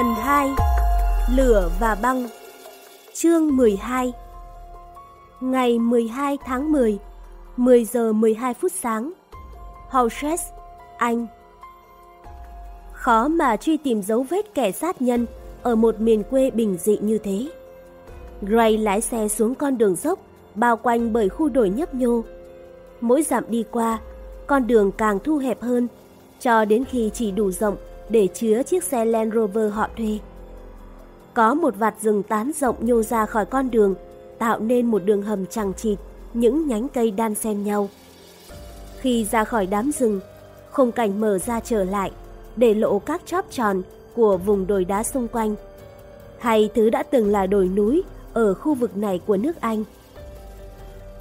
Phần 2 Lửa và băng Chương 12 Ngày 12 tháng 10 10 giờ 12 phút sáng Horses, Anh Khó mà truy tìm dấu vết kẻ sát nhân ở một miền quê bình dị như thế. Gray lái xe xuống con đường dốc bao quanh bởi khu đồi nhấp nhô. Mỗi dặm đi qua, con đường càng thu hẹp hơn, cho đến khi chỉ đủ rộng để chứa chiếc xe Land Rover họ thuê. Có một vạt rừng tán rộng nhô ra khỏi con đường, tạo nên một đường hầm chằng chịt, những nhánh cây đan xen nhau. Khi ra khỏi đám rừng, khung cảnh mở ra trở lại, để lộ các chóp tròn của vùng đồi đá xung quanh, hay thứ đã từng là đồi núi ở khu vực này của nước Anh.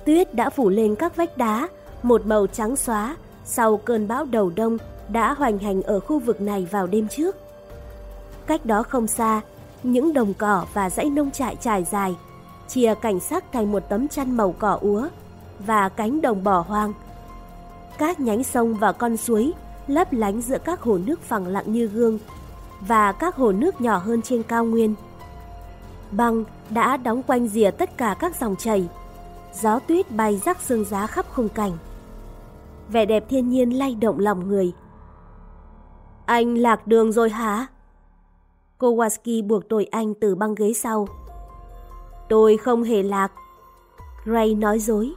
Tuyết đã phủ lên các vách đá, một màu trắng xóa sau cơn bão đầu đông đã hoành hành ở khu vực này vào đêm trước. Cách đó không xa, những đồng cỏ và dãy nông trại trải dài, chia cảnh sắc thành một tấm chăn màu cỏ úa và cánh đồng bỏ hoang. Các nhánh sông và con suối lấp lánh giữa các hồ nước phẳng lặng như gương và các hồ nước nhỏ hơn trên cao nguyên. Băng đã đóng quanh rìa tất cả các dòng chảy, gió tuyết bay rắc sương giá khắp khung cảnh. Vẻ đẹp thiên nhiên lay động lòng người. Anh lạc đường rồi hả? Kowalski buộc tội anh từ băng ghế sau. Tôi không hề lạc. Ray nói dối.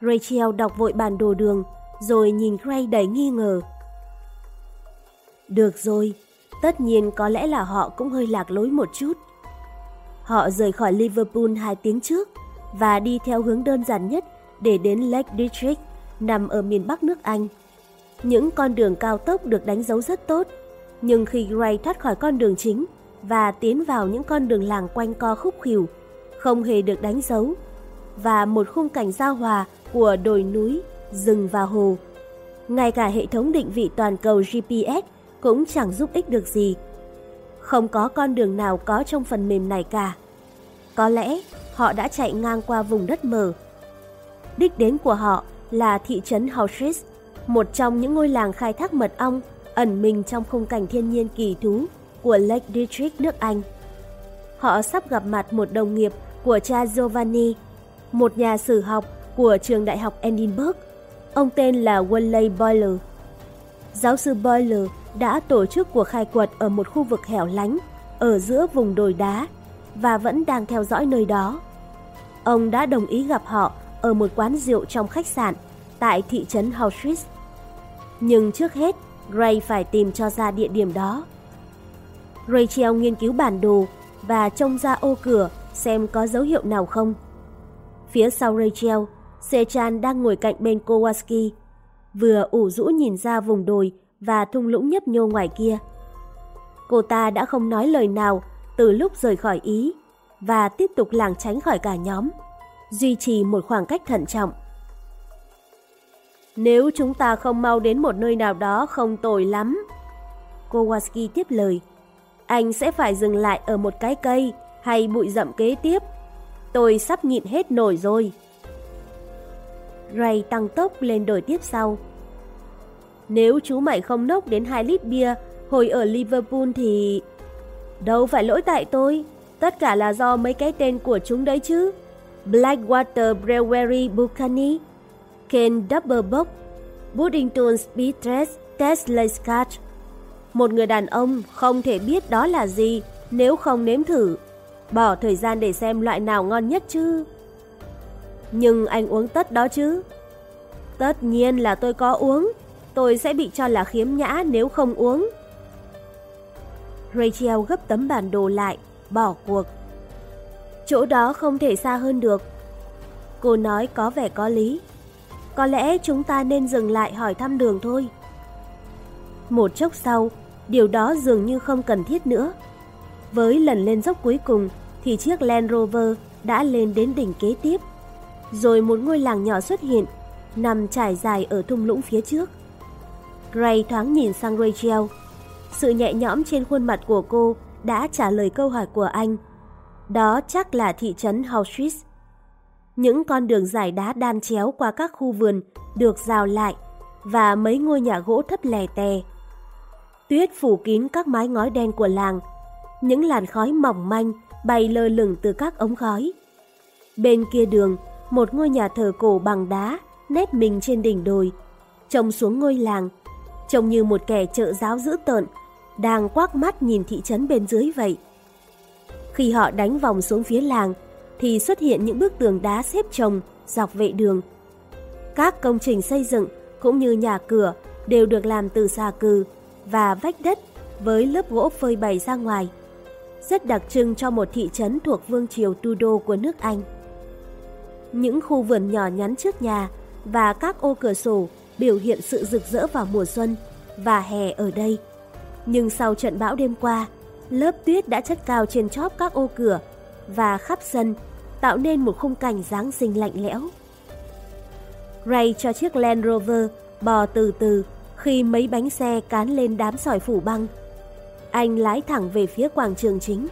Rachel đọc vội bản đồ đường, rồi nhìn Ray đầy nghi ngờ. Được rồi, tất nhiên có lẽ là họ cũng hơi lạc lối một chút. Họ rời khỏi Liverpool hai tiếng trước và đi theo hướng đơn giản nhất để đến Lake District, nằm ở miền Bắc nước Anh. Những con đường cao tốc được đánh dấu rất tốt, nhưng khi Gray thoát khỏi con đường chính và tiến vào những con đường làng quanh co khúc khỉu, không hề được đánh dấu, và một khung cảnh giao hòa của đồi núi, rừng và hồ. Ngay cả hệ thống định vị toàn cầu GPS cũng chẳng giúp ích được gì. Không có con đường nào có trong phần mềm này cả. Có lẽ họ đã chạy ngang qua vùng đất mở. Đích đến của họ là thị trấn Houses, một trong những ngôi làng khai thác mật ong ẩn mình trong khung cảnh thiên nhiên kỳ thú của Lake District nước Anh. Họ sắp gặp mặt một đồng nghiệp của cha Giovanni, một nhà sử học của trường đại học Edinburgh. Ông tên là Wally Boyle. Giáo sư Boyle đã tổ chức cuộc khai quật ở một khu vực hẻo lánh ở giữa vùng đồi đá và vẫn đang theo dõi nơi đó. Ông đã đồng ý gặp họ ở một quán rượu trong khách sạn tại thị trấn Auschwitz nhưng trước hết, Ray phải tìm cho ra địa điểm đó. Rachel nghiên cứu bản đồ và trông ra ô cửa xem có dấu hiệu nào không. Phía sau Rachel, Sechan đang ngồi cạnh bên Kowalski, vừa ủ rũ nhìn ra vùng đồi và thung lũng nhấp nhô ngoài kia. Cô ta đã không nói lời nào từ lúc rời khỏi Ý và tiếp tục lảng tránh khỏi cả nhóm, duy trì một khoảng cách thận trọng. Nếu chúng ta không mau đến một nơi nào đó không tồi lắm. Kowalski tiếp lời. Anh sẽ phải dừng lại ở một cái cây hay bụi rậm kế tiếp. Tôi sắp nhịn hết nổi rồi. Ray tăng tốc lên đồi tiếp sau. Nếu chú mày không nốc đến 2 lít bia hồi ở Liverpool thì... Đâu phải lỗi tại tôi, tất cả là do mấy cái tên của chúng đấy chứ. Blackwater Brewery Buchanan. Ken Doppelbock, Buddington Speedrest Tesla Scott. Một người đàn ông không thể biết đó là gì nếu không nếm thử. Bỏ thời gian để xem loại nào ngon nhất chứ. Nhưng anh uống tất đó chứ. Tất nhiên là tôi có uống. Tôi sẽ bị cho là khiếm nhã nếu không uống. Rachel gấp tấm bản đồ lại, bỏ cuộc. Chỗ đó không thể xa hơn được. Cô nói có vẻ có lý. Có lẽ chúng ta nên dừng lại hỏi thăm đường thôi. Một chốc sau, điều đó dường như không cần thiết nữa. Với lần lên dốc cuối cùng thì chiếc Land Rover đã lên đến đỉnh kế tiếp. Rồi một ngôi làng nhỏ xuất hiện, nằm trải dài ở thung lũng phía trước. Gray thoáng nhìn sang Rachel. Sự nhẹ nhõm trên khuôn mặt của cô đã trả lời câu hỏi của anh. Đó chắc là thị trấn Auschwitz. Những con đường dài đá đan chéo qua các khu vườn được rào lại và mấy ngôi nhà gỗ thấp lè tè. Tuyết phủ kín các mái ngói đen của làng. Những làn khói mỏng manh bay lơ lửng từ các ống khói. Bên kia đường, một ngôi nhà thờ cổ bằng đá nép mình trên đỉnh đồi, trông xuống ngôi làng, trông như một kẻ trợ giáo dữ tợn, đang quắc mắt nhìn thị trấn bên dưới vậy. Khi họ đánh vòng xuống phía làng, thì xuất hiện những bức tường đá xếp chồng dọc vệ đường. Các công trình xây dựng cũng như nhà cửa đều được làm từ xà cừ và vách đất với lớp gỗ phơi bày ra ngoài. Rất đặc trưng cho một thị trấn thuộc vương triều Tudor của nước Anh. Những khu vườn nhỏ nhắn trước nhà và các ô cửa sổ biểu hiện sự rực rỡ vào mùa xuân và hè ở đây. Nhưng sau trận bão đêm qua, lớp tuyết đã chất cao trên chóp các ô cửa và khắp sân, tạo nên một khung cảnh giáng sinh lạnh lẽo. Ray cho chiếc Land Rover bò từ từ khi mấy bánh xe cán lên đám sỏi phủ băng. Anh lái thẳng về phía quảng trường chính.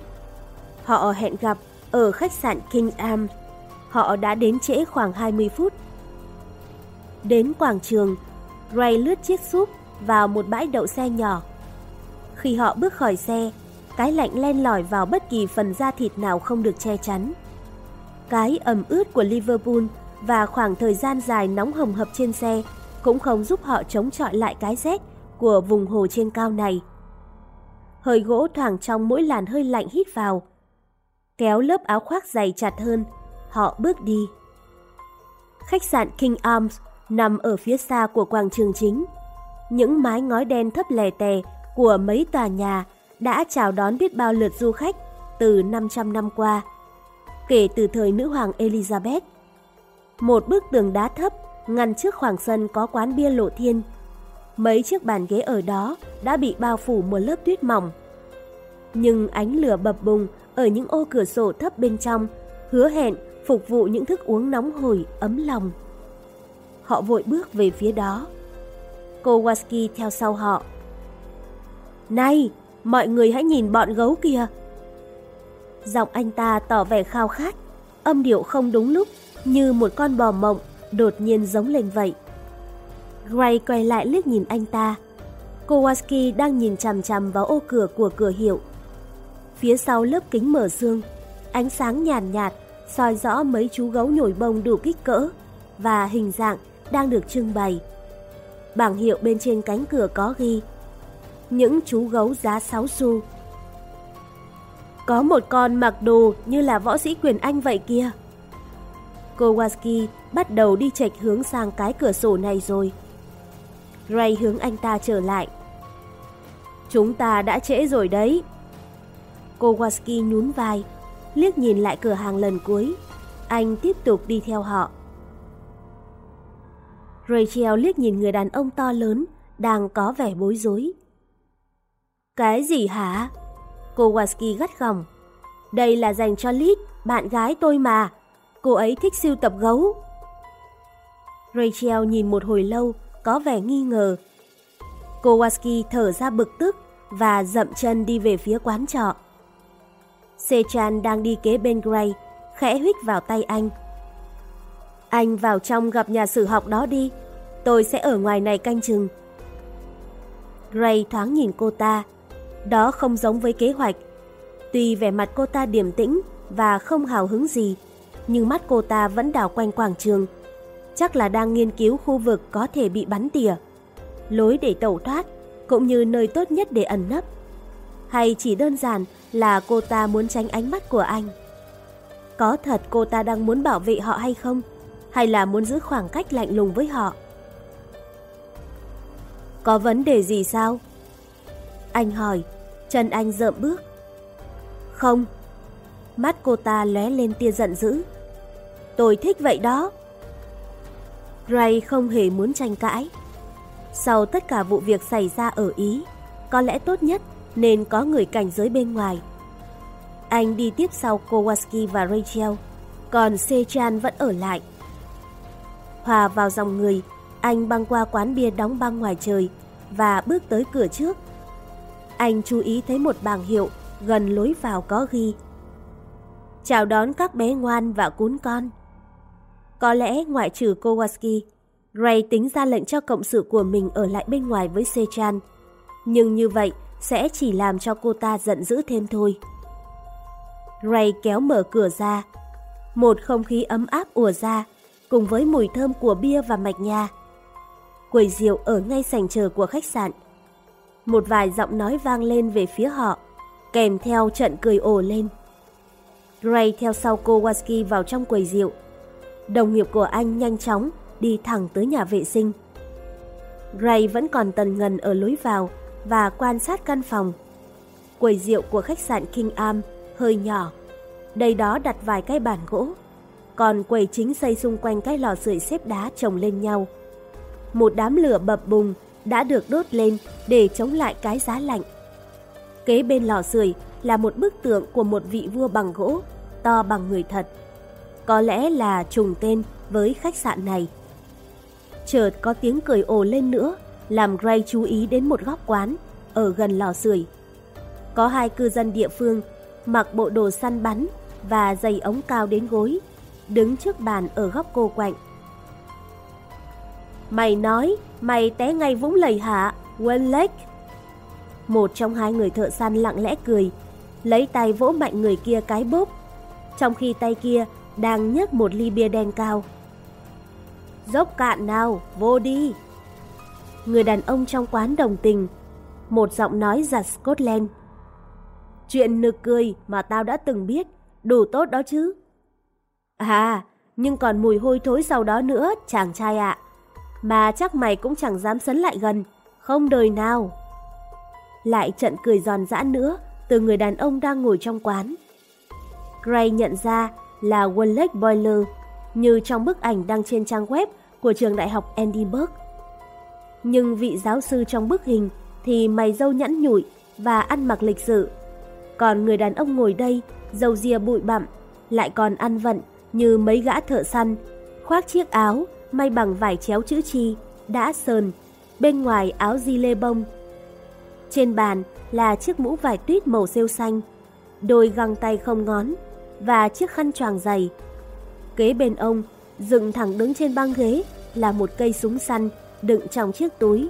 Họ hẹn gặp ở khách sạn King Am. Họ đã đến trễ khoảng 20 phút. Đến quảng trường, Ray lướt chiếc súp vào một bãi đậu xe nhỏ. Khi họ bước khỏi xe, cái lạnh len lỏi vào bất kỳ phần da thịt nào không được che chắn. Cái ẩm ướt của Liverpool và khoảng thời gian dài nóng hồng hập trên xe cũng không giúp họ chống chọi lại cái rét của vùng hồ trên cao này. Hơi gỗ thoảng trong mỗi làn hơi lạnh hít vào. Kéo lớp áo khoác dày chặt hơn, họ bước đi. Khách sạn King Arms nằm ở phía xa của quảng trường chính. Những mái ngói đen thấp lè tè của mấy tòa nhà đã chào đón biết bao lượt du khách từ 500 năm qua, kể từ thời nữ hoàng Elizabeth. Một bức tường đá thấp ngăn trước khoảng sân có quán bia lộ thiên. Mấy chiếc bàn ghế ở đó đã bị bao phủ một lớp tuyết mỏng. Nhưng ánh lửa bập bùng ở những ô cửa sổ thấp bên trong hứa hẹn phục vụ những thức uống nóng hổi ấm lòng. Họ vội bước về phía đó. Kowalski theo sau họ. Này, mọi người hãy nhìn bọn gấu kìa. Giọng anh ta tỏ vẻ khao khát, âm điệu không đúng lúc như một con bò mộng đột nhiên giống lên vậy. Gray quay lại liếc nhìn anh ta. Kowalski đang nhìn chằm chằm vào ô cửa của cửa hiệu. Phía sau lớp kính mở xương, ánh sáng nhàn nhạt, nhạt soi rõ mấy chú gấu nhồi bông đủ kích cỡ và hình dạng đang được trưng bày. Bảng hiệu bên trên cánh cửa có ghi những chú gấu giá 6 xu. Có một con mặc đồ như là võ sĩ quyền Anh vậy kia. Kowalski bắt đầu đi chệch hướng sang cái cửa sổ này rồi. Ray hướng anh ta trở lại. Chúng ta đã trễ rồi đấy. Kowalski nhún vai, liếc nhìn lại cửa hàng lần cuối. Anh tiếp tục đi theo họ. Rachel liếc nhìn người đàn ông to lớn, đang có vẻ bối rối. Cái gì hả? Kowalski gắt gỏng. Đây là dành cho Liz, bạn gái tôi mà. Cô ấy thích siêu tập gấu. Rachel nhìn một hồi lâu, có vẻ nghi ngờ. Kowalski thở ra bực tức và dậm chân đi về phía quán trọ. Sechan đang đi kế bên Gray, khẽ huých vào tay anh. Anh vào trong gặp nhà sử học đó đi, tôi sẽ ở ngoài này canh chừng. Gray thoáng nhìn cô ta, đó không giống với kế hoạch. Tuy vẻ mặt cô ta điềm tĩnh và không hào hứng gì, nhưng mắt cô ta vẫn đảo quanh quảng trường. Chắc là đang nghiên cứu khu vực có thể bị bắn tỉa, lối để tẩu thoát, cũng như nơi tốt nhất để ẩn nấp. Hay chỉ đơn giản là cô ta muốn tránh ánh mắt của anh? Có thật cô ta đang muốn bảo vệ họ hay không? Hay là muốn giữ khoảng cách lạnh lùng với họ? Có vấn đề gì sao? Anh hỏi, Trần Anh rợm bước. Không. Mắt cô ta lóe lên tia giận dữ. Tôi thích vậy đó. Ray không hề muốn tranh cãi. Sau tất cả vụ việc xảy ra ở Ý, có lẽ tốt nhất nên có người cảnh giới bên ngoài. Anh đi tiếp sau Kowalski và Rachel, còn Sechan vẫn ở lại. Hòa vào dòng người, anh băng qua quán bia đóng băng ngoài trời và bước tới cửa trước. Anh chú ý thấy một bảng hiệu gần lối vào có ghi. Chào đón các bé ngoan và cún con. Có lẽ ngoại trừ Kowalski, Ray tính ra lệnh cho cộng sự của mình ở lại bên ngoài với Sechan. Nhưng như vậy sẽ chỉ làm cho cô ta giận dữ thêm thôi. Ray kéo mở cửa ra. Một không khí ấm áp ùa ra, cùng với mùi thơm của bia và mạch nha. Quầy rượu ở ngay sảnh chờ của khách sạn. Một vài giọng nói vang lên về phía họ, kèm theo trận cười ồ lên. Ray theo sau Kowalski vào trong quầy rượu. Đồng nghiệp của anh nhanh chóng đi thẳng tới nhà vệ sinh. Ray vẫn còn tần ngần ở lối vào và quan sát căn phòng. Quầy rượu của khách sạn King Am hơi nhỏ. Đây đó đặt vài cái bàn gỗ. Còn quầy chính xây xung quanh cái lò sưởi xếp đá chồng lên nhau. Một đám lửa bập bùng đã được đốt lên để chống lại cái giá lạnh. Kế bên lò sưởi là một bức tượng của một vị vua bằng gỗ, to bằng người thật. Có lẽ là trùng tên với khách sạn này. Chợt có tiếng cười ồ lên nữa, làm Gray chú ý đến một góc quán ở gần lò sưởi. Có hai cư dân địa phương mặc bộ đồ săn bắn và giày ống cao đến gối, đứng trước bàn ở góc cô quạnh. Mày nói, mày té ngay vũng lầy hả, quên Lake? Một trong hai người thợ săn lặng lẽ cười, lấy tay vỗ mạnh người kia cái bốp, trong khi tay kia đang nhấc một ly bia đen cao. Dốc cạn nào, vô đi. Người đàn ông trong quán đồng tình, một giọng nói giặt Scotland. Chuyện nực cười mà tao đã từng biết, đủ tốt đó chứ. À, nhưng còn mùi hôi thối sau đó nữa, chàng trai ạ. Mà chắc mày cũng chẳng dám sấn lại gần, không đời nào. Lại trận cười giòn giã nữa từ người đàn ông đang ngồi trong quán. Gray nhận ra là Wallace Boiler, như trong bức ảnh đăng trên trang web của trường đại học Edinburgh. Nhưng vị giáo sư trong bức hình thì mày dâu nhẵn nhụi và ăn mặc lịch sự. Còn người đàn ông ngồi đây, dầu ria bụi bặm, lại còn ăn vận như mấy gã thợ săn, khoác chiếc áo may bằng vải chéo chữ chi, đã sờn, bên ngoài áo di lê bông. Trên bàn là chiếc mũ vải tuyết màu rêu xanh, đôi găng tay không ngón và chiếc khăn choàng dày. Kế bên ông, dựng thẳng đứng trên băng ghế là một cây súng săn đựng trong chiếc túi.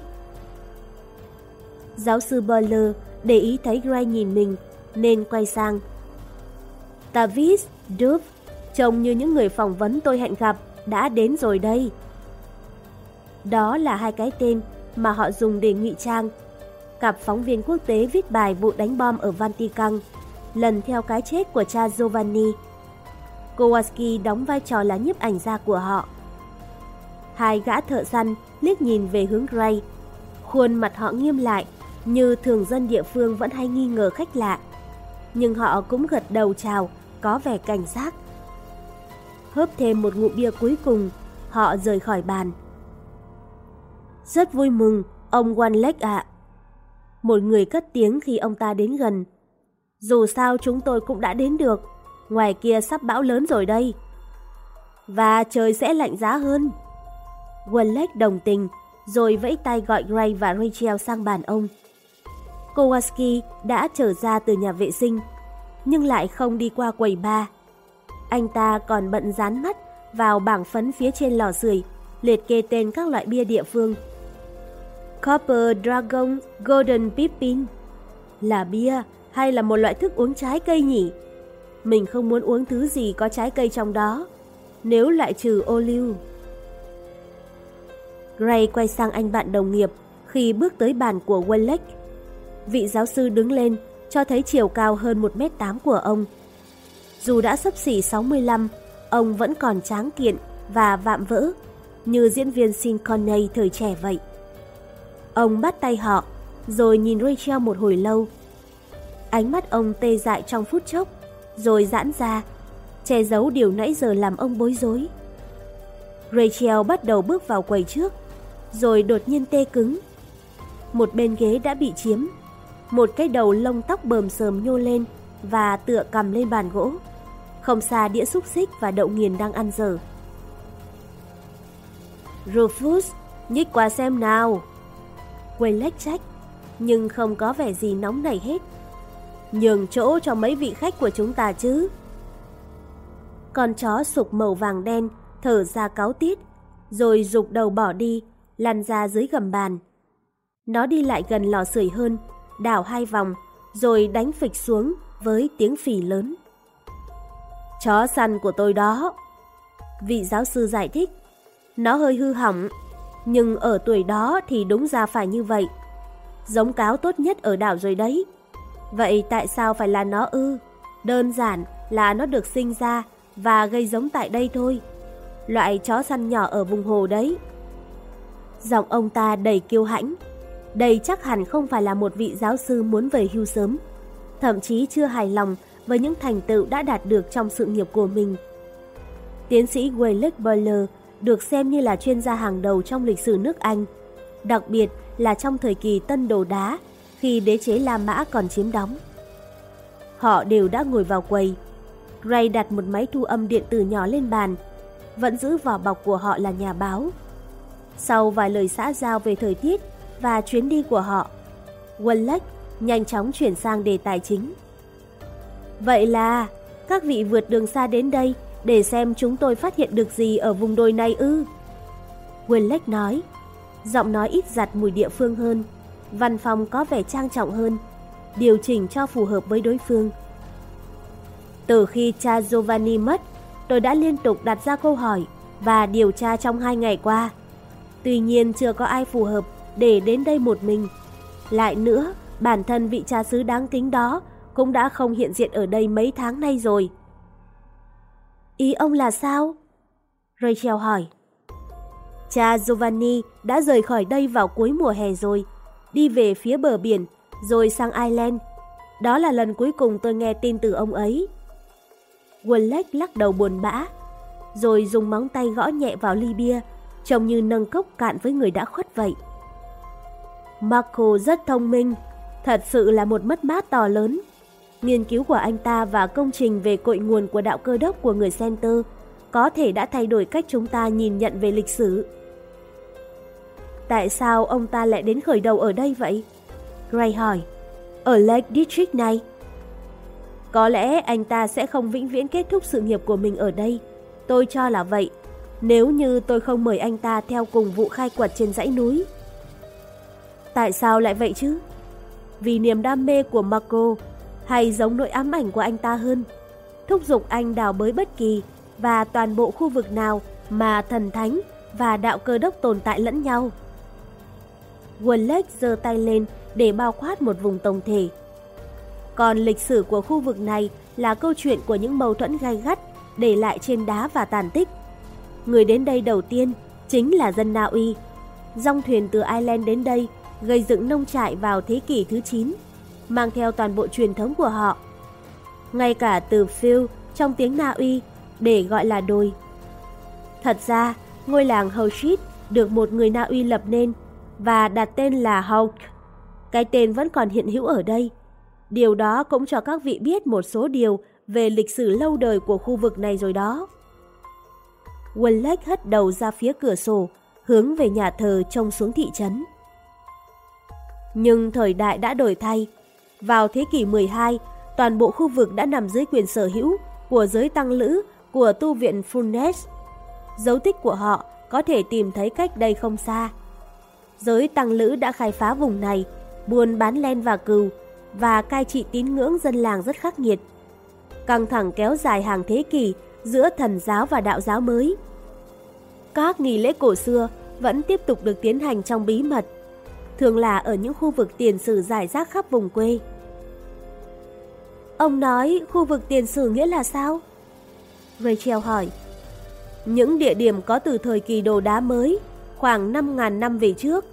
Giáo sư Boiler để ý thấy Gray nhìn mình nên quay sang. Tavis, Duff, trông như những người phỏng vấn tôi hẹn gặp đã đến rồi đây. Đó là hai cái tên mà họ dùng để ngụy trang. Cặp phóng viên quốc tế viết bài vụ đánh bom ở Vatican, lần theo cái chết của cha Giovanni. Kowalski đóng vai trò là nhiếp ảnh gia của họ. Hai gã thợ săn liếc nhìn về hướng Gray. Khuôn mặt họ nghiêm lại, như thường dân địa phương vẫn hay nghi ngờ khách lạ. Nhưng họ cũng gật đầu chào, có vẻ cảnh giác. Hớp thêm một ngụm bia cuối cùng, họ rời khỏi bàn. Rất vui mừng, ông One ạ. Một người cất tiếng khi ông ta đến gần. Dù sao chúng tôi cũng đã đến được, ngoài kia sắp bão lớn rồi đây. Và trời sẽ lạnh giá hơn. One đồng tình, rồi vẫy tay gọi Gray và Rachel sang bàn ông. Kowalski đã trở ra từ nhà vệ sinh, nhưng lại không đi qua quầy bar. Anh ta còn bận dán mắt vào bảng phấn phía trên lò sưởi, liệt kê tên các loại bia địa phương. Copper Dragon Golden Pippin là bia hay là một loại thức uống trái cây nhỉ? Mình không muốn uống thứ gì có trái cây trong đó, nếu loại trừ ô liu. Gray quay sang anh bạn đồng nghiệp khi bước tới bàn của Wallach. Vị giáo sư đứng lên, cho thấy chiều cao hơn 1m8 của ông. Dù đã sắp xỉ 65, ông vẫn còn tráng kiện và vạm vỡ, như diễn viên Sean Connery thời trẻ vậy. Ông bắt tay họ, rồi nhìn Rachel một hồi lâu. Ánh mắt ông tê dại trong phút chốc, rồi giãn ra, che giấu điều nãy giờ làm ông bối rối. Rachel bắt đầu bước vào quầy trước, rồi đột nhiên tê cứng. Một bên ghế đã bị chiếm, một cái đầu lông tóc bờm sờm nhô lên và tựa cầm lên bàn gỗ. Không xa đĩa xúc xích và đậu nghiền đang ăn dở. Rufus, nhích qua xem nào. Quay lách trách, nhưng không có vẻ gì nóng nảy hết. Nhường chỗ cho mấy vị khách của chúng ta chứ. Con chó sụp màu vàng đen, thở ra cáo tiết, rồi rục đầu bỏ đi, lăn ra dưới gầm bàn. Nó đi lại gần lò sưởi hơn, đảo hai vòng, rồi đánh phịch xuống với tiếng phì lớn. Chó săn của tôi đó. Vị giáo sư giải thích. Nó hơi hư hỏng, nhưng ở tuổi đó thì đúng ra phải như vậy. Giống cáo tốt nhất ở đảo rồi đấy. Vậy tại sao phải là nó ư? Đơn giản là nó được sinh ra và gây giống tại đây thôi. Loại chó săn nhỏ ở vùng hồ đấy. Giọng ông ta đầy kiêu hãnh. Đây chắc hẳn không phải là một vị giáo sư muốn về hưu sớm. Thậm chí chưa hài lòng với những thành tựu đã đạt được trong sự nghiệp của mình. Tiến sĩ Wallace Boiler được xem như là chuyên gia hàng đầu trong lịch sử nước Anh, đặc biệt là trong thời kỳ tân đồ đá khi đế chế La Mã còn chiếm đóng. Họ đều đã ngồi vào quầy. Ray đặt một máy thu âm điện tử nhỏ lên bàn, vẫn giữ vỏ bọc của họ là nhà báo. Sau vài lời xã giao về thời tiết và chuyến đi của họ, Wallace nhanh chóng chuyển sang đề tài chính. Vậy là các vị vượt đường xa đến đây để xem chúng tôi phát hiện được gì ở vùng đồi này ư? Wallace nói, giọng nói ít giặt mùi địa phương hơn, văn phòng có vẻ trang trọng hơn, điều chỉnh cho phù hợp với đối phương. Từ khi cha Giovanni mất, tôi đã liên tục đặt ra câu hỏi và điều tra trong hai ngày qua. Tuy nhiên chưa có ai phù hợp để đến đây một mình. Lại nữa, bản thân vị cha xứ đáng kính đó cũng đã không hiện diện ở đây mấy tháng nay rồi. Ý ông là sao? Rachel hỏi. Cha Giovanni đã rời khỏi đây vào cuối mùa hè rồi, đi về phía bờ biển, rồi sang Ireland. Đó là lần cuối cùng tôi nghe tin từ ông ấy. Wallach lắc đầu buồn bã, rồi dùng móng tay gõ nhẹ vào ly bia, trông như nâng cốc cạn với người đã khuất vậy. Marco rất thông minh, thật sự là một mất mát to lớn. Nghiên cứu của anh ta và công trình về cội nguồn của đạo cơ đốc của người Center có thể đã thay đổi cách chúng ta nhìn nhận về lịch sử. Tại sao ông ta lại đến khởi đầu ở đây vậy? Gray hỏi. Ở Lake District này? Có lẽ anh ta sẽ không vĩnh viễn kết thúc sự nghiệp của mình ở đây. Tôi cho là vậy, nếu như tôi không mời anh ta theo cùng vụ khai quật trên dãy núi. Tại sao lại vậy chứ? Vì niềm đam mê của Marco, hay giống nỗi ám ảnh của anh ta hơn. Thúc giục anh đào bới bất kỳ và toàn bộ khu vực nào mà thần thánh và đạo cơ đốc tồn tại lẫn nhau. Wallace giơ tay lên để bao quát một vùng tổng thể. Còn lịch sử của khu vực này là câu chuyện của những mâu thuẫn gai gắt, để lại trên đá và tàn tích. Người đến đây đầu tiên chính là dân Na Uy. Dòng thuyền từ Ireland đến đây gây dựng nông trại vào thế kỷ thứ 9 mang theo toàn bộ truyền thống của họ. Ngay cả từ Phil trong tiếng Na Uy để gọi là đồi. Thật ra, ngôi làng Hoshit được một người Na Uy lập nên và đặt tên là Hauk. Cái tên vẫn còn hiện hữu ở đây. Điều đó cũng cho các vị biết một số điều về lịch sử lâu đời của khu vực này rồi đó. Wallace hất đầu ra phía cửa sổ, hướng về nhà thờ trông xuống thị trấn. Nhưng thời đại đã đổi thay, vào thế kỷ 12, toàn bộ khu vực đã nằm dưới quyền sở hữu của giới tăng lữ của tu viện Funes. Dấu tích của họ có thể tìm thấy cách đây không xa. Giới tăng lữ đã khai phá vùng này, buôn bán len và cừu và cai trị tín ngưỡng dân làng rất khắc nghiệt. Căng thẳng kéo dài hàng thế kỷ giữa thần giáo và đạo giáo mới. Các nghi lễ cổ xưa vẫn tiếp tục được tiến hành trong bí mật thường là ở những khu vực tiền sử giải rác khắp vùng quê. Ông nói khu vực tiền sử nghĩa là sao? Rachel hỏi. Những địa điểm có từ thời kỳ đồ đá mới, khoảng 5.000 năm về trước.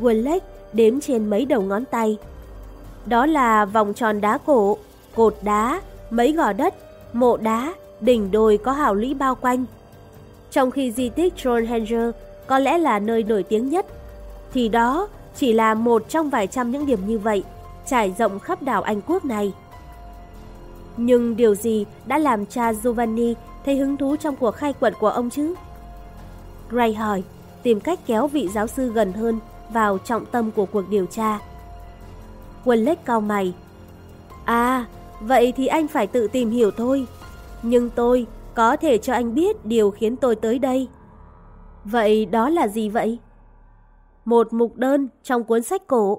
Wallace đếm trên mấy đầu ngón tay. Đó là vòng tròn đá cổ, cột đá, mấy gò đất, mộ đá, đỉnh đồi có hào lũy bao quanh. Trong khi di tích Trollhanger có lẽ là nơi nổi tiếng nhất thì đó chỉ là một trong vài trăm những điểm như vậy, trải rộng khắp đảo Anh Quốc này. Nhưng điều gì đã làm cha Giovanni thấy hứng thú trong cuộc khai quật của ông chứ? Gray hỏi, tìm cách kéo vị giáo sư gần hơn vào trọng tâm của cuộc điều tra. Wallace cao mày. À, vậy thì anh phải tự tìm hiểu thôi. Nhưng tôi có thể cho anh biết điều khiến tôi tới đây. Vậy đó là gì vậy? Một mục đơn trong cuốn sách cổ,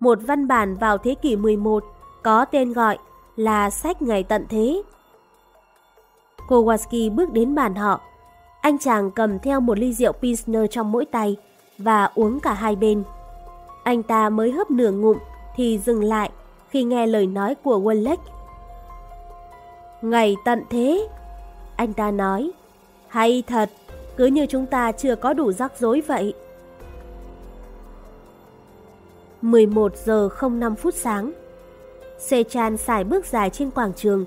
một văn bản vào thế kỷ 11 có tên gọi là Sách Ngày Tận Thế. Kowalski bước đến bàn họ. Anh chàng cầm theo một ly rượu Pilsner trong mỗi tay và uống cả hai bên. Anh ta mới hấp nửa ngụm thì dừng lại khi nghe lời nói của Wallach. Ngày tận thế, anh ta nói, hay thật, cứ như chúng ta chưa có đủ rắc rối vậy. 11 giờ 05 phút sáng. Sê Chan xài bước dài trên quảng trường.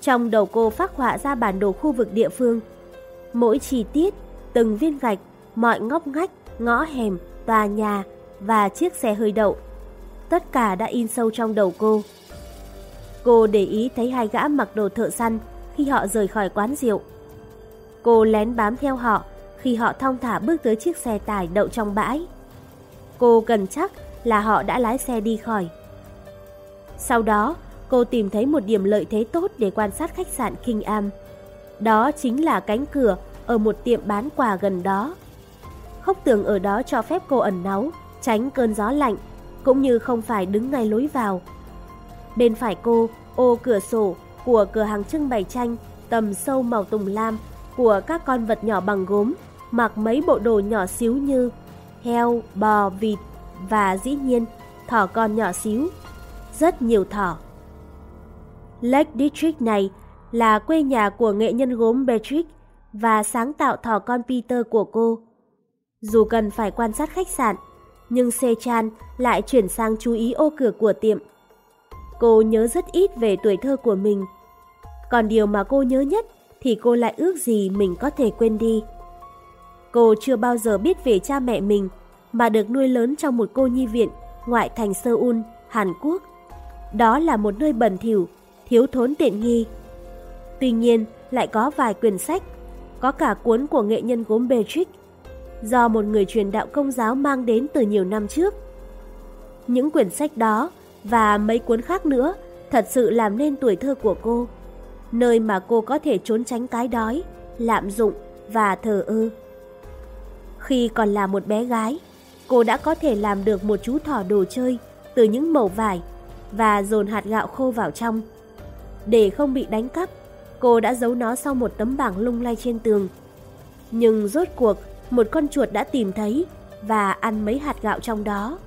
Trong đầu cô phát họa ra bản đồ khu vực địa phương. Mỗi chi tiết, từng viên gạch, mọi ngóc ngách, ngõ hẻm, tòa nhà và chiếc xe hơi đậu. Tất cả đã in sâu trong đầu cô. Cô để ý thấy hai gã mặc đồ thợ săn khi họ rời khỏi quán rượu. Cô lén bám theo họ khi họ thong thả bước tới chiếc xe tải đậu trong bãi. Cô cần chắc là họ đã lái xe đi khỏi. Sau đó, cô tìm thấy một điểm lợi thế tốt để quan sát khách sạn King Am. Đó chính là cánh cửa ở một tiệm bán quà gần đó. Khốc tường ở đó cho phép cô ẩn náu, tránh cơn gió lạnh, cũng như không phải đứng ngay lối vào. Bên phải cô, ô cửa sổ của cửa hàng trưng bày tranh tầm sâu màu tùng lam của các con vật nhỏ bằng gốm, mặc mấy bộ đồ nhỏ xíu như heo, bò, vịt và dĩ nhiên thỏ con nhỏ xíu. Rất nhiều thỏ. Lake District này là quê nhà của nghệ nhân gốm Patrick và sáng tạo thỏ con Peter của cô. Dù cần phải quan sát khách sạn, nhưng Sechan lại chuyển sang chú ý ô cửa của tiệm. Cô nhớ rất ít về tuổi thơ của mình. Còn điều mà cô nhớ nhất thì cô lại ước gì mình có thể quên đi. Cô chưa bao giờ biết về cha mẹ mình mà được nuôi lớn trong một cô nhi viện ngoại thành Seoul, Hàn Quốc. Đó là một nơi bẩn thỉu, thiếu thốn tiện nghi. Tuy nhiên, lại có vài quyển sách, có cả cuốn của nghệ nhân gốm Beatrix, do một người truyền đạo công giáo mang đến từ nhiều năm trước. Những quyển sách đó và mấy cuốn khác nữa thật sự làm nên tuổi thơ của cô, nơi mà cô có thể trốn tránh cái đói, lạm dụng và thờ ơ. Khi còn là một bé gái, cô đã có thể làm được một chú thỏ đồ chơi từ những mẩu vải và dồn hạt gạo khô vào trong. Để không bị đánh cắp, cô đã giấu nó sau một tấm bảng lung lay trên tường. Nhưng rốt cuộc, một con chuột đã tìm thấy và ăn mấy hạt gạo trong đó.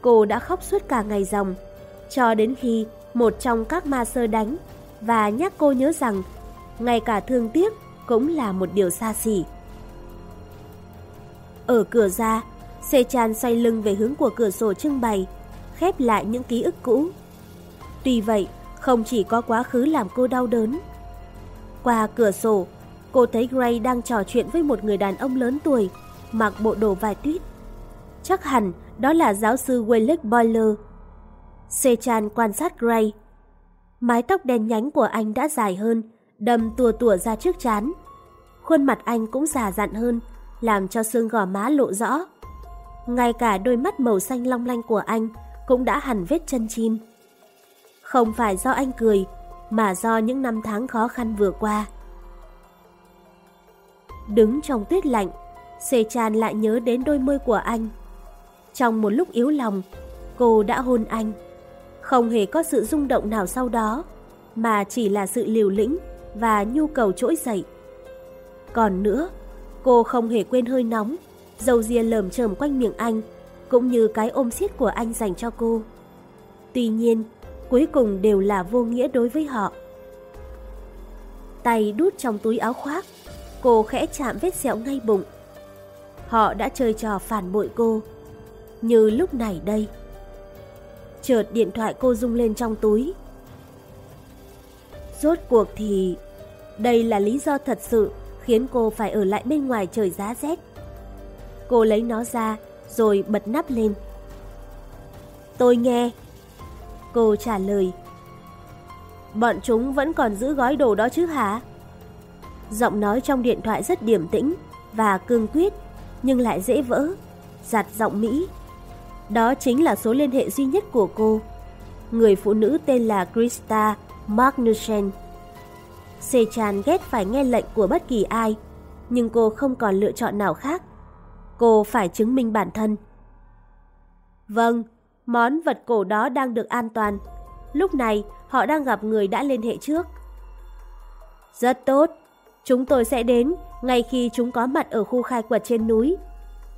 Cô đã khóc suốt cả ngày ròng, cho đến khi một trong các ma sơ đánh và nhắc cô nhớ rằng ngay cả thương tiếc cũng là một điều xa xỉ. Ở cửa ra, Sê Chan xoay lưng về hướng của cửa sổ trưng bày, khép lại những ký ức cũ. Tuy vậy, không chỉ có quá khứ làm cô đau đớn. Qua cửa sổ, cô thấy Gray đang trò chuyện với một người đàn ông lớn tuổi, mặc bộ đồ vải tuyết. Chắc hẳn đó là giáo sư Willick Boiler. Sechan quan sát Gray. Mái tóc đen nhánh của anh đã dài hơn, đâm tua tủa ra trước chán. Khuôn mặt anh cũng già dặn hơn, làm cho xương gò má lộ rõ. Ngay cả đôi mắt màu xanh long lanh của anh cũng đã hẳn vết chân chim. Không phải do anh cười, mà do những năm tháng khó khăn vừa qua. Đứng trong tuyết lạnh, Sê Chan lại nhớ đến đôi môi của anh. Trong một lúc yếu lòng, cô đã hôn anh. Không hề có sự rung động nào sau đó, mà chỉ là sự liều lĩnh và nhu cầu trỗi dậy. Còn nữa, cô không hề quên hơi nóng, dầu ria lờm chởm quanh miệng anh, cũng như cái ôm siết của anh dành cho cô. Tuy nhiên, cuối cùng đều là vô nghĩa đối với họ. Tay đút trong túi áo khoác, cô khẽ chạm vết sẹo ngay bụng. Họ đã chơi trò phản bội cô, như lúc này đây. Chợt điện thoại cô rung lên trong túi. Rốt cuộc thì đây là lý do thật sự khiến cô phải ở lại bên ngoài trời giá rét. Cô lấy nó ra rồi bật nắp lên. Tôi nghe. Cô trả lời. Bọn chúng vẫn còn giữ gói đồ đó chứ hả? Giọng nói trong điện thoại rất điềm tĩnh và cương quyết nhưng lại dễ vỡ, giặt giọng Mỹ. Đó chính là số liên hệ duy nhất của cô. Người phụ nữ tên là Krista Magnussen. Sechan ghét phải nghe lệnh của bất kỳ ai, nhưng cô không còn lựa chọn nào khác. Cô phải chứng minh bản thân. Vâng, món vật cổ đó đang được an toàn. Lúc này, họ đang gặp người đã liên hệ trước. Rất tốt, chúng tôi sẽ đến ngay khi chúng có mặt ở khu khai quật trên núi.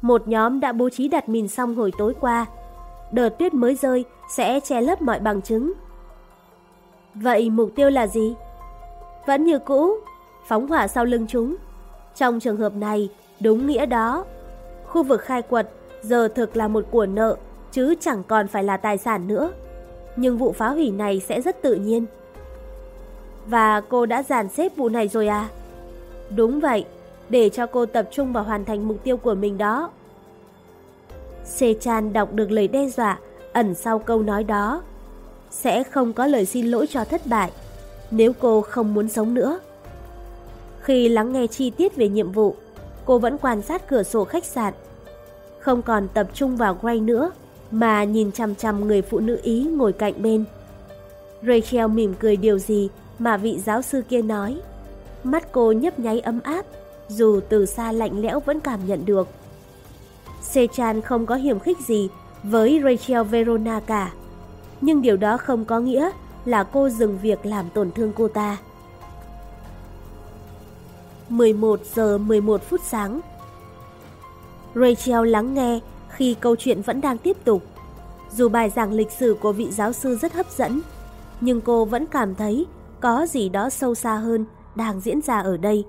Một nhóm đã bố trí đặt mìn xong hồi tối qua. Đợt tuyết mới rơi sẽ che lấp mọi bằng chứng. Vậy mục tiêu là gì? Vẫn như cũ, phóng hỏa sau lưng chúng. Trong trường hợp này, đúng nghĩa đó. Khu vực khai quật giờ thực là một của nợ, chứ chẳng còn phải là tài sản nữa. Nhưng vụ phá hủy này sẽ rất tự nhiên. Và cô đã dàn xếp vụ này rồi à? Đúng vậy, để cho cô tập trung vào hoàn thành mục tiêu của mình đó. Se-chan đọc được lời đe dọa ẩn sau câu nói đó. Sẽ không có lời xin lỗi cho thất bại nếu cô không muốn sống nữa. Khi lắng nghe chi tiết về nhiệm vụ, cô vẫn quan sát cửa sổ khách sạn. Không còn tập trung vào Gray nữa, mà nhìn chăm chăm người phụ nữ Ý ngồi cạnh bên. Rachel mỉm cười điều gì mà vị giáo sư kia nói. Mắt cô nhấp nháy ấm áp, dù từ xa lạnh lẽo vẫn cảm nhận được. Sechan không có hiểm khích gì với Rachel Verona cả. Nhưng điều đó không có nghĩa là cô dừng việc làm tổn thương cô ta. 11 giờ 11 phút sáng Rachel lắng nghe khi câu chuyện vẫn đang tiếp tục. Dù bài giảng lịch sử của vị giáo sư rất hấp dẫn, nhưng cô vẫn cảm thấy có gì đó sâu xa hơn đang diễn ra ở đây,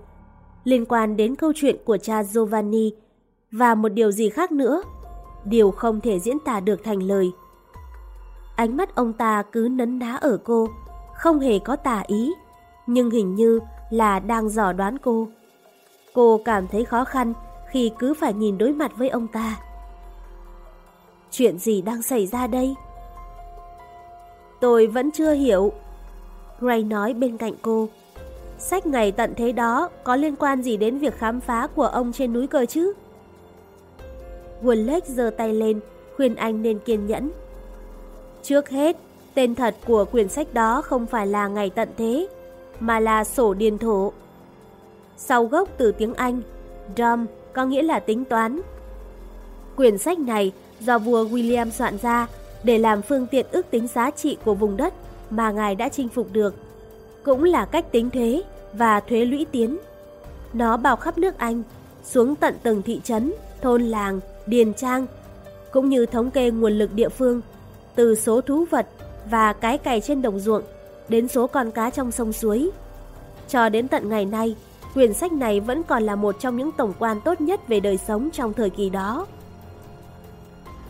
liên quan đến câu chuyện của cha Giovanni và một điều gì khác nữa, điều không thể diễn tả được thành lời. Ánh mắt ông ta cứ nấn đá ở cô, không hề có tà ý, nhưng hình như là đang dò đoán cô. Cô cảm thấy khó khăn khi cứ phải nhìn đối mặt với ông ta. Chuyện gì đang xảy ra đây? Tôi vẫn chưa hiểu. Gray nói bên cạnh cô. Sách ngày tận thế đó có liên quan gì đến việc khám phá của ông trên núi cơ chứ? Woodlake giơ tay lên, khuyên anh nên kiên nhẫn. Trước hết, tên thật của quyển sách đó không phải là ngày tận thế, mà là sổ điền thổ. Sau gốc từ tiếng Anh, drum có nghĩa là tính toán. Quyển sách này do vua William soạn ra để làm phương tiện ước tính giá trị của vùng đất mà ngài đã chinh phục được, cũng là cách tính thuế và thuế lũy tiến. Nó bao khắp nước Anh, xuống tận từng thị trấn, thôn làng, điền trang, cũng như thống kê nguồn lực địa phương, từ số thú vật và cái cày trên đồng ruộng đến số con cá trong sông suối. Cho đến tận ngày nay, quyển sách này vẫn còn là một trong những tổng quan tốt nhất về đời sống trong thời kỳ đó.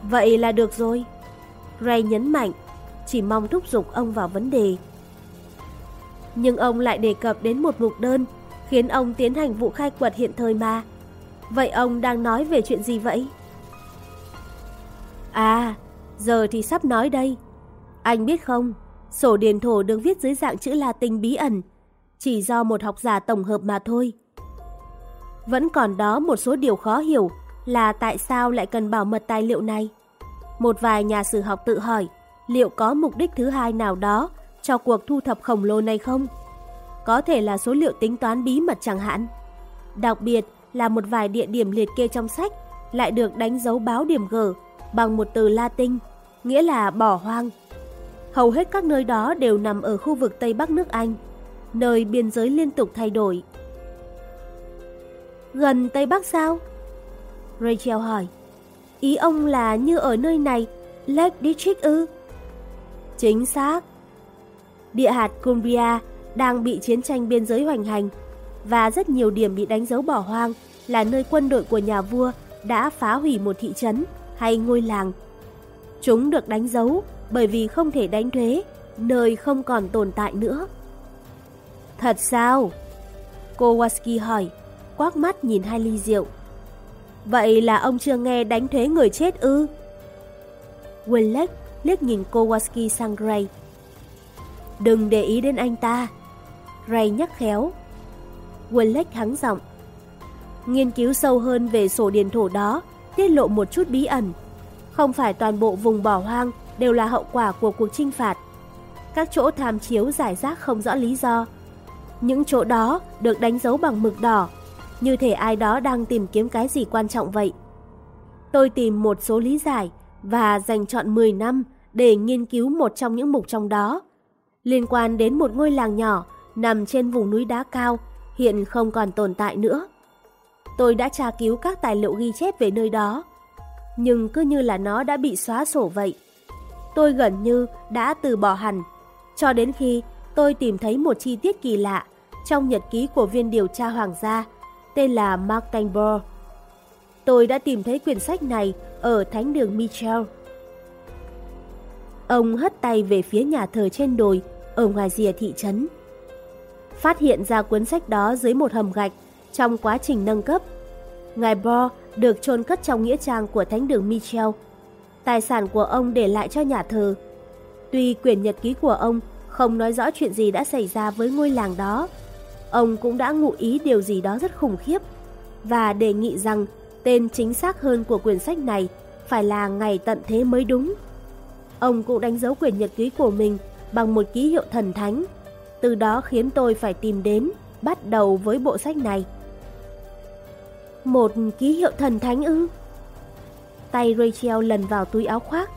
Vậy là được rồi. Ray nhấn mạnh, chỉ mong thúc giục ông vào vấn đề. Nhưng ông lại đề cập đến một mục đơn, khiến ông tiến hành vụ khai quật hiện thời mà. Vậy ông đang nói về chuyện gì vậy? À, giờ thì sắp nói đây. Anh biết không, sổ điền thổ được viết dưới dạng chữ Latin bí ẩn, chỉ do một học giả tổng hợp mà thôi. Vẫn còn đó một số điều khó hiểu là tại sao lại cần bảo mật tài liệu này. Một vài nhà sử học tự hỏi liệu có mục đích thứ hai nào đó cho cuộc thu thập khổng lồ này không? Có thể là số liệu tính toán bí mật chẳng hạn. Đặc biệt là một vài địa điểm liệt kê trong sách lại được đánh dấu báo điểm G bằng một từ Latin, nghĩa là bỏ hoang. Hầu hết các nơi đó đều nằm ở khu vực Tây Bắc nước Anh, nơi biên giới liên tục thay đổi. Gần Tây Bắc sao? Rachel hỏi. Ý ông là như ở nơi này, Lake District ư? Chính xác. Địa hạt Cumbria đang bị chiến tranh biên giới hoành hành và rất nhiều điểm bị đánh dấu bỏ hoang là nơi quân đội của nhà vua đã phá hủy một thị trấn hay ngôi làng. Chúng được đánh dấu bởi vì không thể đánh thuế, nơi không còn tồn tại nữa. Thật sao? Kowalski hỏi, quắc mắt nhìn hai ly rượu. Vậy là ông chưa nghe đánh thuế người chết ư? Willett liếc nhìn Kowalski sang Gray. Đừng để ý đến anh ta. Gray nhắc khéo. Willett hắng giọng. Nghiên cứu sâu hơn về sổ điền thổ đó tiết lộ một chút bí ẩn. Không phải toàn bộ vùng bỏ hoang đều là hậu quả của cuộc trinh phạt. Các chỗ tham chiếu giải rác không rõ lý do. Những chỗ đó được đánh dấu bằng mực đỏ, như thể ai đó đang tìm kiếm cái gì quan trọng vậy. Tôi tìm một số lý giải và dành chọn 10 năm để nghiên cứu một trong những mục trong đó. Liên quan đến một ngôi làng nhỏ nằm trên vùng núi đá cao, hiện không còn tồn tại nữa. Tôi đã tra cứu các tài liệu ghi chép về nơi đó, nhưng cứ như là nó đã bị xóa sổ vậy. Tôi gần như đã từ bỏ hẳn, cho đến khi tôi tìm thấy một chi tiết kỳ lạ trong nhật ký của viên điều tra hoàng gia tên là Mark Tainbor. Tôi đã tìm thấy quyển sách này ở thánh đường Michel. Ông hất tay về phía nhà thờ trên đồi ở ngoài rìa thị trấn. Phát hiện ra cuốn sách đó dưới một hầm gạch trong quá trình nâng cấp. Ngài Bo được chôn cất trong nghĩa trang của thánh đường Michel. Tài sản của ông để lại cho nhà thờ. Tuy quyển nhật ký của ông không nói rõ chuyện gì đã xảy ra với ngôi làng đó, ông cũng đã ngụ ý điều gì đó rất khủng khiếp và đề nghị rằng tên chính xác hơn của quyển sách này phải là ngày tận thế mới đúng. Ông cũng đánh dấu quyển nhật ký của mình bằng một ký hiệu thần thánh, từ đó khiến tôi phải tìm đến, bắt đầu với bộ sách này. Một ký hiệu thần thánh ư? Tay Rachel lần vào túi áo khoác,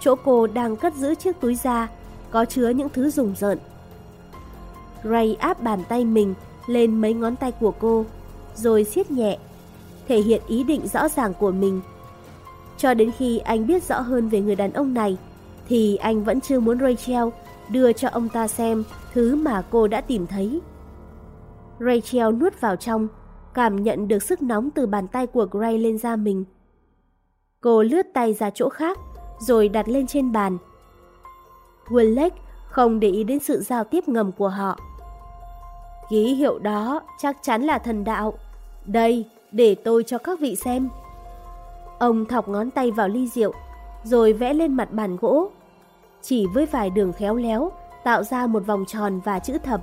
chỗ cô đang cất giữ chiếc túi da có chứa những thứ rùng rợn. Ray áp bàn tay mình lên mấy ngón tay của cô, rồi siết nhẹ, thể hiện ý định rõ ràng của mình. Cho đến khi anh biết rõ hơn về người đàn ông này, thì anh vẫn chưa muốn Rachel đưa cho ông ta xem thứ mà cô đã tìm thấy. Rachel nuốt vào trong, cảm nhận được sức nóng từ bàn tay của Gray lên da mình. Cô lướt tay ra chỗ khác, rồi đặt lên trên bàn. Willek không để ý đến sự giao tiếp ngầm của họ. Ký hiệu đó chắc chắn là thần đạo. Đây, để tôi cho các vị xem. Ông thọc ngón tay vào ly rượu, rồi vẽ lên mặt bàn gỗ. Chỉ với vài đường khéo léo, tạo ra một vòng tròn và chữ thập.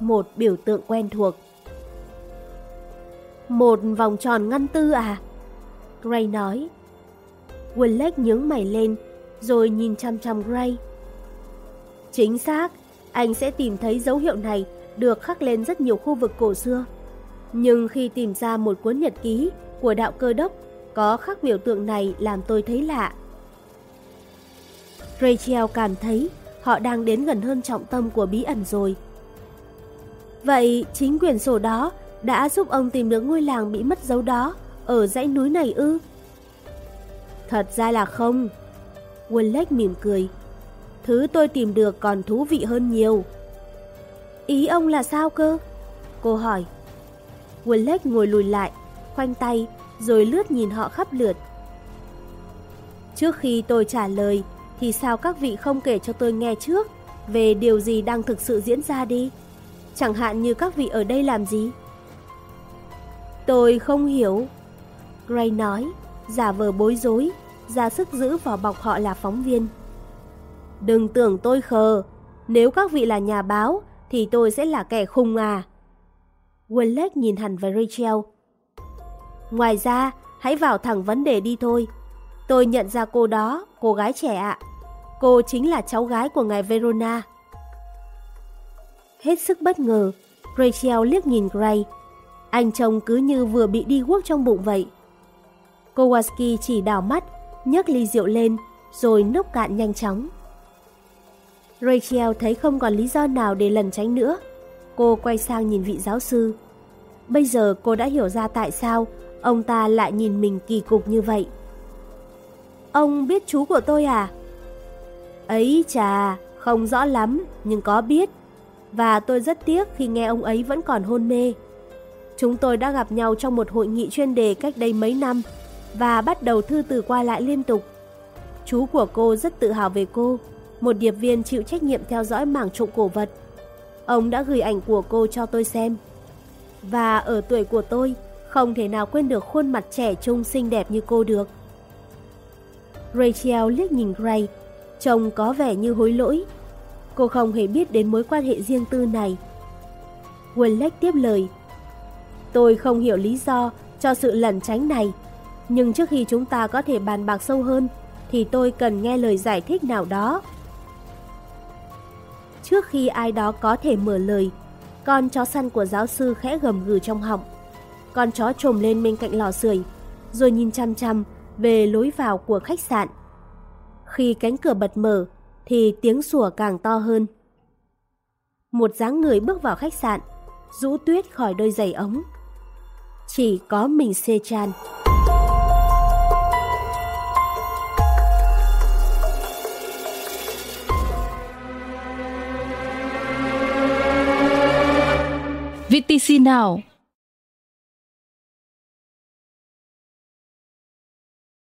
Một biểu tượng quen thuộc. Một vòng tròn ngăn tư à? Gray nói. Willek nhướng mày lên, rồi nhìn chăm chăm Gray. Chính xác, anh sẽ tìm thấy dấu hiệu này được khắc lên rất nhiều khu vực cổ xưa. Nhưng khi tìm ra một cuốn nhật ký của đạo cơ đốc có khắc biểu tượng này làm tôi thấy lạ. Rachel cảm thấy họ đang đến gần hơn trọng tâm của bí ẩn rồi. Vậy chính quyền sổ đó đã giúp ông tìm được ngôi làng bị mất dấu đó ở dãy núi này ư? Thật ra là không. Wallach mỉm cười. Thứ tôi tìm được còn thú vị hơn nhiều. Ý ông là sao cơ? Cô hỏi. Wallach ngồi lùi lại, khoanh tay, rồi lướt nhìn họ khắp lượt. Trước khi tôi trả lời, thì sao các vị không kể cho tôi nghe trước về điều gì đang thực sự diễn ra đi? Chẳng hạn như các vị ở đây làm gì? Tôi không hiểu. Gray nói, giả vờ bối rối, ra sức giữ vỏ bọc họ là phóng viên. Đừng tưởng tôi khờ, nếu các vị là nhà báo thì tôi sẽ là kẻ khùng à. Willett nhìn hẳn vào Rachel. Ngoài ra, hãy vào thẳng vấn đề đi thôi. Tôi nhận ra cô đó, cô gái trẻ ạ. Cô chính là cháu gái của ngài Verona. Hết sức bất ngờ, Rachel liếc nhìn Gray. Anh trông cứ như vừa bị đi guốc trong bụng vậy. Kowalski chỉ đảo mắt, nhấc ly rượu lên, rồi nốc cạn nhanh chóng. Rachel thấy không còn lý do nào để lẩn tránh nữa. Cô quay sang nhìn vị giáo sư. Bây giờ cô đã hiểu ra tại sao ông ta lại nhìn mình kỳ cục như vậy. Ông biết chú của tôi à? Ấy chà, không rõ lắm, nhưng có biết. Và tôi rất tiếc khi nghe ông ấy vẫn còn hôn mê. Chúng tôi đã gặp nhau trong một hội nghị chuyên đề cách đây mấy năm và bắt đầu thư từ qua lại liên tục. Chú của cô rất tự hào về cô một điệp viên chịu trách nhiệm theo dõi mảng trộm cổ vật. Ông đã gửi ảnh của cô cho tôi xem. Và ở tuổi của tôi, không thể nào quên được khuôn mặt trẻ trung xinh đẹp như cô được. Rachel liếc nhìn Gray, trông có vẻ như hối lỗi. Cô không hề biết đến mối quan hệ riêng tư này. Wallach tiếp lời. Tôi không hiểu lý do cho sự lẩn tránh này, nhưng trước khi chúng ta có thể bàn bạc sâu hơn, thì tôi cần nghe lời giải thích nào đó Trước khi ai đó có thể mở lời, con chó săn của giáo sư khẽ gầm gừ trong họng. Con chó trồm lên bên cạnh lò sưởi, rồi nhìn chăm chăm về lối vào của khách sạn. Khi cánh cửa bật mở thì tiếng sủa càng to hơn. Một dáng người bước vào khách sạn, rũ tuyết khỏi đôi giày ống. Chỉ có mình Sê Chan. VTC Now